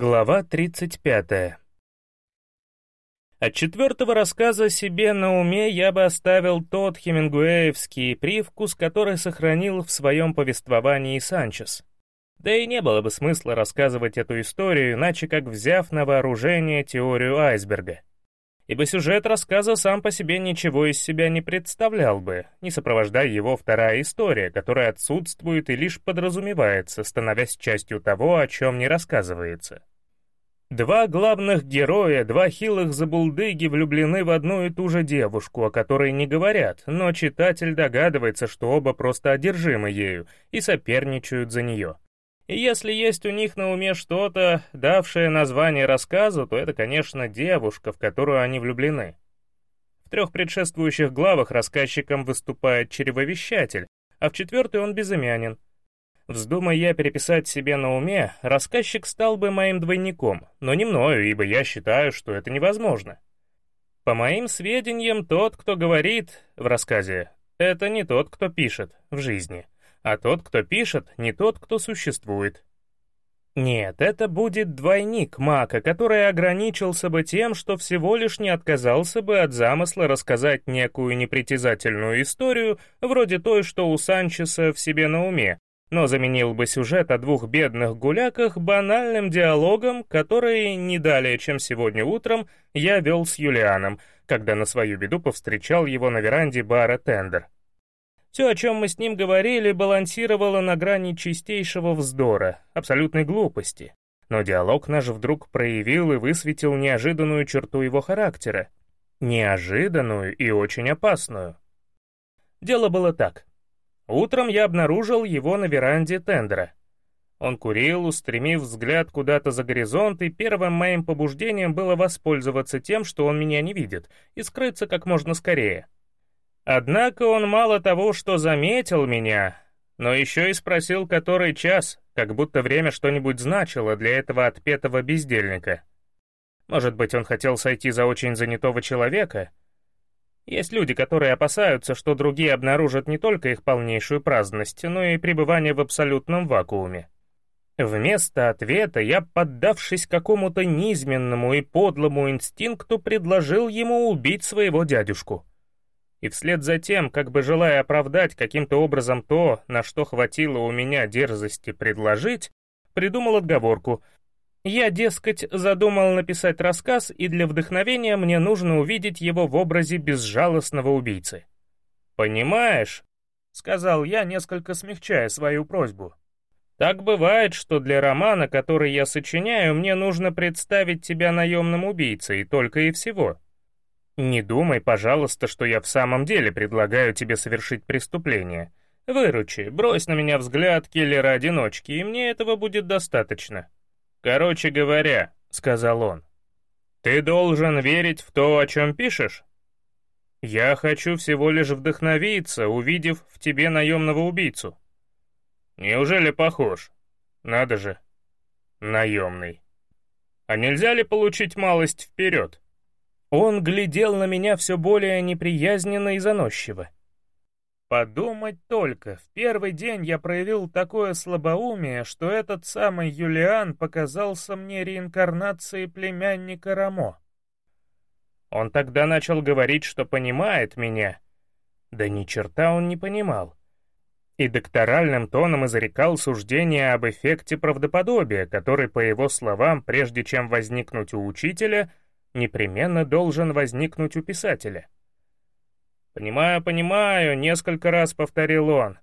Глава 35. От четвертого рассказа себе на уме я бы оставил тот хемингуэевский привкус, который сохранил в своем повествовании Санчес. Да и не было бы смысла рассказывать эту историю, иначе как взяв на вооружение теорию айсберга. Ибо сюжет рассказа сам по себе ничего из себя не представлял бы, не сопровождая его вторая история, которая отсутствует и лишь подразумевается, становясь частью того, о чем не рассказывается. Два главных героя, два хилых забулдыги влюблены в одну и ту же девушку, о которой не говорят, но читатель догадывается, что оба просто одержимы ею и соперничают за нее. И если есть у них на уме что-то, давшее название рассказу, то это, конечно, девушка, в которую они влюблены. В трех предшествующих главах рассказчиком выступает черевовещатель, а в четвертой он безымянен. Вздумай я переписать себе на уме, рассказчик стал бы моим двойником, но не мною, ибо я считаю, что это невозможно. По моим сведениям, тот, кто говорит в рассказе, это не тот, кто пишет в жизни — а тот, кто пишет, не тот, кто существует. Нет, это будет двойник Мака, который ограничился бы тем, что всего лишь не отказался бы от замысла рассказать некую непритязательную историю, вроде той, что у Санчеса в себе на уме, но заменил бы сюжет о двух бедных гуляках банальным диалогом, который не далее, чем сегодня утром, я вел с Юлианом, когда на свою беду повстречал его на веранде бара «Тендер». Все, о чем мы с ним говорили, балансировало на грани чистейшего вздора, абсолютной глупости. Но диалог наш вдруг проявил и высветил неожиданную черту его характера. Неожиданную и очень опасную. Дело было так. Утром я обнаружил его на веранде тендера. Он курил, устремив взгляд куда-то за горизонт, и первым моим побуждением было воспользоваться тем, что он меня не видит, и скрыться как можно скорее. Однако он мало того, что заметил меня, но еще и спросил, который час, как будто время что-нибудь значило для этого отпетого бездельника. Может быть, он хотел сойти за очень занятого человека? Есть люди, которые опасаются, что другие обнаружат не только их полнейшую праздность, но и пребывание в абсолютном вакууме. Вместо ответа я, поддавшись какому-то низменному и подлому инстинкту, предложил ему убить своего дядюшку и вслед за тем, как бы желая оправдать каким-то образом то, на что хватило у меня дерзости предложить, придумал отговорку. Я, дескать, задумал написать рассказ, и для вдохновения мне нужно увидеть его в образе безжалостного убийцы. «Понимаешь», — сказал я, несколько смягчая свою просьбу, «так бывает, что для романа, который я сочиняю, мне нужно представить тебя наемным убийцей, только и всего». Не думай, пожалуйста, что я в самом деле предлагаю тебе совершить преступление. Выручи, брось на меня взгляд киллера-одиночки, и мне этого будет достаточно. Короче говоря, — сказал он, — ты должен верить в то, о чем пишешь. Я хочу всего лишь вдохновиться, увидев в тебе наемного убийцу. Неужели похож? Надо же. Наемный. А нельзя ли получить малость вперед? Он глядел на меня все более неприязненно и заносчиво. Подумать только, в первый день я проявил такое слабоумие, что этот самый Юлиан показался мне реинкарнацией племянника Рамо. Он тогда начал говорить, что понимает меня. Да ни черта он не понимал. И докторальным тоном изрекал суждение об эффекте правдоподобия, который, по его словам, прежде чем возникнуть у учителя — непременно должен возникнуть у писателя. «Понимаю, понимаю», — несколько раз повторил он.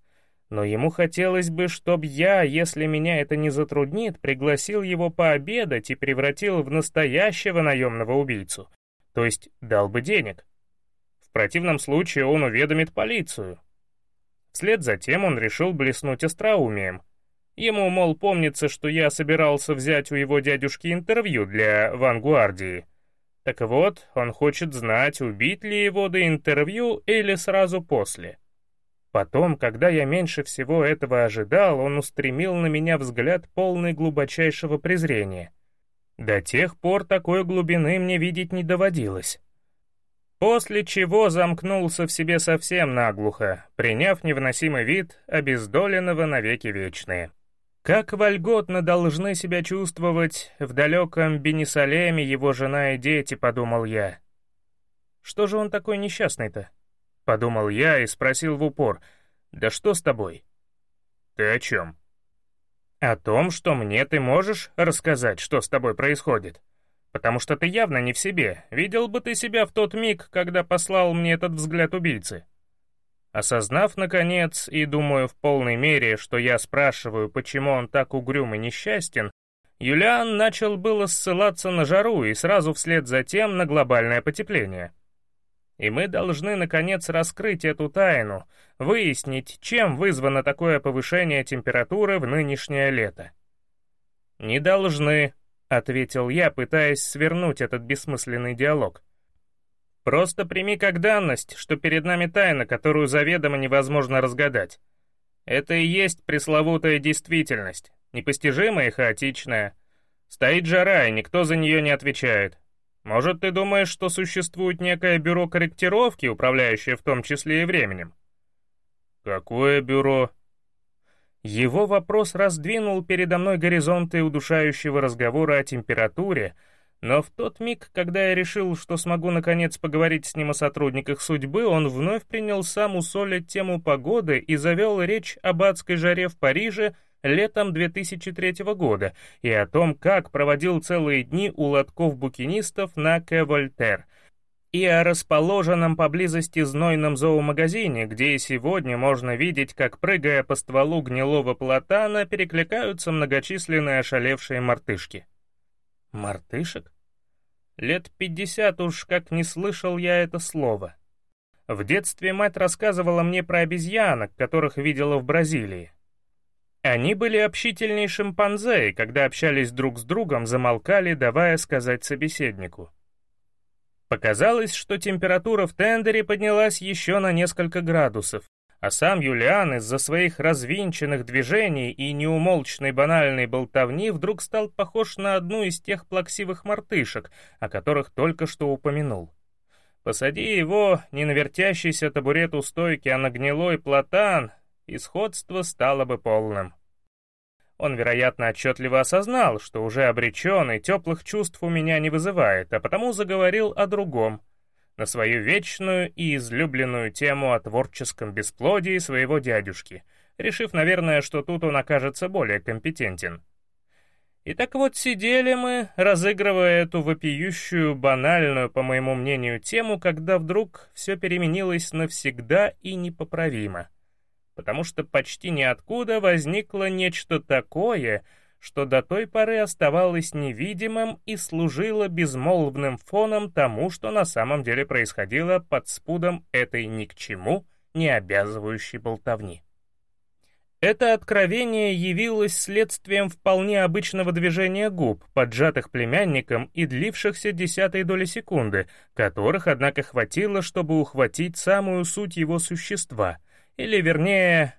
Но ему хотелось бы, чтобы я, если меня это не затруднит, пригласил его пообедать и превратил в настоящего наемного убийцу, то есть дал бы денег. В противном случае он уведомит полицию. Вслед за тем он решил блеснуть остроумием. Ему, мол, помнится, что я собирался взять у его дядюшки интервью для «Вангуардии», так вот, он хочет знать, убить ли его до интервью или сразу после. Потом, когда я меньше всего этого ожидал, он устремил на меня взгляд полный глубочайшего презрения. До тех пор такой глубины мне видеть не доводилось. После чего замкнулся в себе совсем наглухо, приняв невыносимый вид обездоленного навеки вечные. Как вольготно должны себя чувствовать в далеком Бенесалеме его жена и дети, подумал я. Что же он такой несчастный-то? Подумал я и спросил в упор, да что с тобой? Ты о чем? О том, что мне ты можешь рассказать, что с тобой происходит. Потому что ты явно не в себе. Видел бы ты себя в тот миг, когда послал мне этот взгляд убийцы. Осознав, наконец, и думаю в полной мере, что я спрашиваю, почему он так угрюм и несчастен, Юлиан начал было ссылаться на жару и сразу вслед за тем на глобальное потепление. И мы должны, наконец, раскрыть эту тайну, выяснить, чем вызвано такое повышение температуры в нынешнее лето. «Не должны», — ответил я, пытаясь свернуть этот бессмысленный диалог. Просто прими как данность, что перед нами тайна, которую заведомо невозможно разгадать. Это и есть пресловутая действительность, непостижимая и хаотичная. Стоит жара, и никто за нее не отвечает. Может, ты думаешь, что существует некое бюро корректировки, управляющее в том числе и временем? Какое бюро? Его вопрос раздвинул передо мной горизонты удушающего разговора о температуре, но в тот миг, когда я решил, что смогу наконец поговорить с ним о сотрудниках судьбы, он вновь принял сам усолить тему погоды и завел речь об адской жаре в Париже летом 2003 года и о том, как проводил целые дни у лотков букинистов на Кэ-Вольтер, и о расположенном поблизости знойном зоомагазине, где и сегодня можно видеть, как, прыгая по стволу гнилого платана, перекликаются многочисленные ошалевшие мартышки. Мартышек? Лет пятьдесят уж как не слышал я это слово. В детстве мать рассказывала мне про обезьянок, которых видела в Бразилии. Они были общительней шимпанзе, и когда общались друг с другом, замолкали, давая сказать собеседнику. Показалось, что температура в тендере поднялась еще на несколько градусов, а сам Юлиан из-за своих развинченных движений и неумолчной банальной болтовни вдруг стал похож на одну из тех плаксивых мартышек, о которых только что упомянул. Посади его не на вертящийся табурет у стойки, а на гнилой платан, и сходство стало бы полным. Он, вероятно, отчетливо осознал, что уже обречен и теплых чувств у меня не вызывает, а потому заговорил о другом — на свою вечную и излюбленную тему о творческом бесплодии своего дядюшки, решив, наверное, что тут он окажется более компетентен. И так вот сидели мы, разыгрывая эту вопиющую, банальную, по моему мнению, тему, когда вдруг все переменилось навсегда и непоправимо. Потому что почти ниоткуда возникло нечто такое — что до той поры оставалось невидимым и служило безмолвным фоном тому, что на самом деле происходило под спудом этой ни к чему не обязывающей болтовни. Это откровение явилось следствием вполне обычного движения губ, поджатых племянником и длившихся десятой доли секунды, которых, однако, хватило, чтобы ухватить самую суть его существа, или, вернее,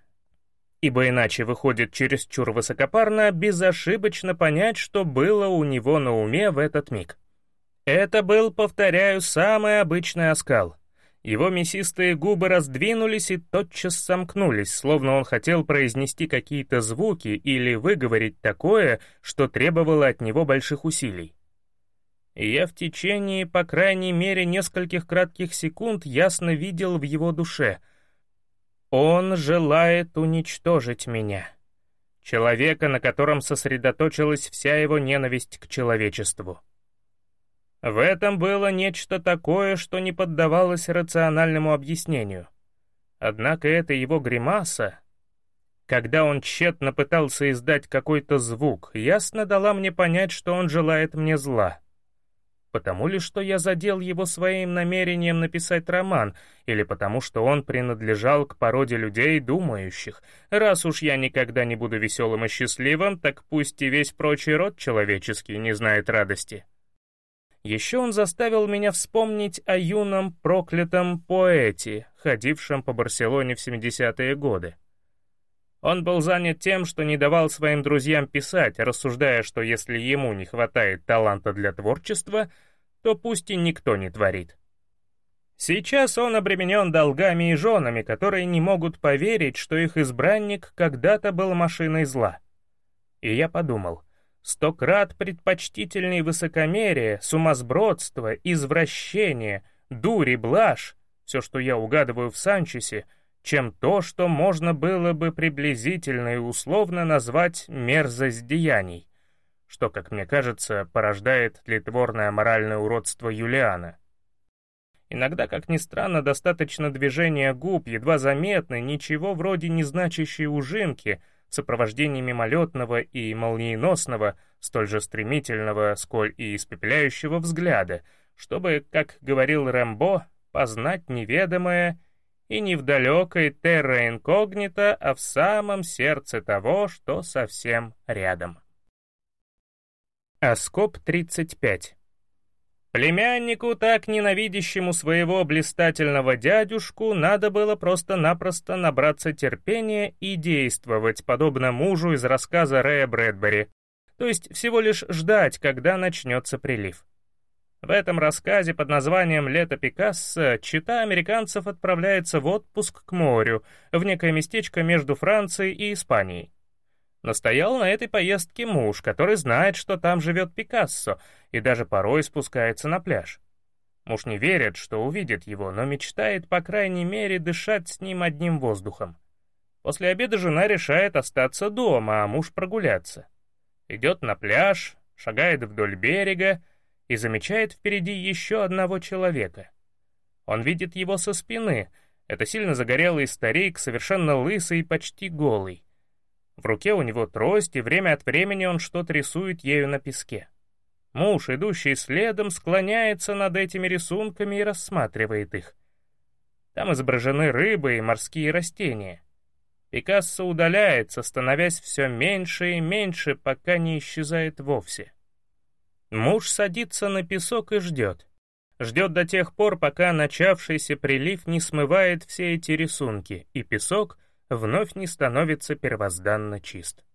ибо иначе выходит чересчур высокопарно безошибочно понять, что было у него на уме в этот миг. Это был, повторяю, самый обычный оскал. Его мясистые губы раздвинулись и тотчас сомкнулись, словно он хотел произнести какие-то звуки или выговорить такое, что требовало от него больших усилий. Я в течение, по крайней мере, нескольких кратких секунд ясно видел в его душе — он желает уничтожить меня. Человека, на котором сосредоточилась вся его ненависть к человечеству. В этом было нечто такое, что не поддавалось рациональному объяснению. Однако эта его гримаса, когда он тщетно пытался издать какой-то звук, ясно дала мне понять, что он желает мне зла. Потому ли, что я задел его своим намерением написать роман, или потому что он принадлежал к породе людей, думающих, раз уж я никогда не буду веселым и счастливым, так пусть и весь прочий род человеческий не знает радости. Еще он заставил меня вспомнить о юном проклятом поэте, ходившем по Барселоне в 70-е годы. Он был занят тем, что не давал своим друзьям писать, рассуждая, что если ему не хватает таланта для творчества, то пусть и никто не творит. Сейчас он обременен долгами и женами, которые не могут поверить, что их избранник когда-то был машиной зла. И я подумал, сто крат предпочтительней высокомерие, сумасбродство, извращение, дурь блажь, все, что я угадываю в Санчесе, чем то, что можно было бы приблизительно и условно назвать мерзость деяний, что, как мне кажется, порождает тлетворное моральное уродство Юлиана. Иногда, как ни странно, достаточно движения губ, едва заметны, ничего вроде незначащей ужимки в сопровождении мимолетного и молниеносного, столь же стремительного, сколь и испепеляющего взгляда, чтобы, как говорил Рэмбо, познать неведомое и не в далекой терра инкогнито, а в самом сердце того, что совсем рядом. Аскоп 35 Племяннику, так ненавидящему своего блистательного дядюшку, надо было просто-напросто набраться терпения и действовать, подобно мужу из рассказа Рэя Брэдбери, то есть всего лишь ждать, когда начнется прилив. В этом рассказе под названием «Лето Пикассо» чита американцев отправляется в отпуск к морю, в некое местечко между Францией и Испанией. Настоял на этой поездке муж, который знает, что там живет Пикассо, и даже порой спускается на пляж. Муж не верит, что увидит его, но мечтает, по крайней мере, дышать с ним одним воздухом. После обеда жена решает остаться дома, а муж прогуляться. Идет на пляж, шагает вдоль берега, и замечает впереди еще одного человека. Он видит его со спины. Это сильно загорелый старик, совершенно лысый и почти голый. В руке у него трость, и время от времени он что-то рисует ею на песке. Муж, идущий следом, склоняется над этими рисунками и рассматривает их. Там изображены рыбы и морские растения. Пикассо удаляется, становясь все меньше и меньше, пока не исчезает вовсе. Муж садится на песок и ждет. Ждет до тех пор, пока начавшийся прилив не смывает все эти рисунки, и песок вновь не становится первозданно чист.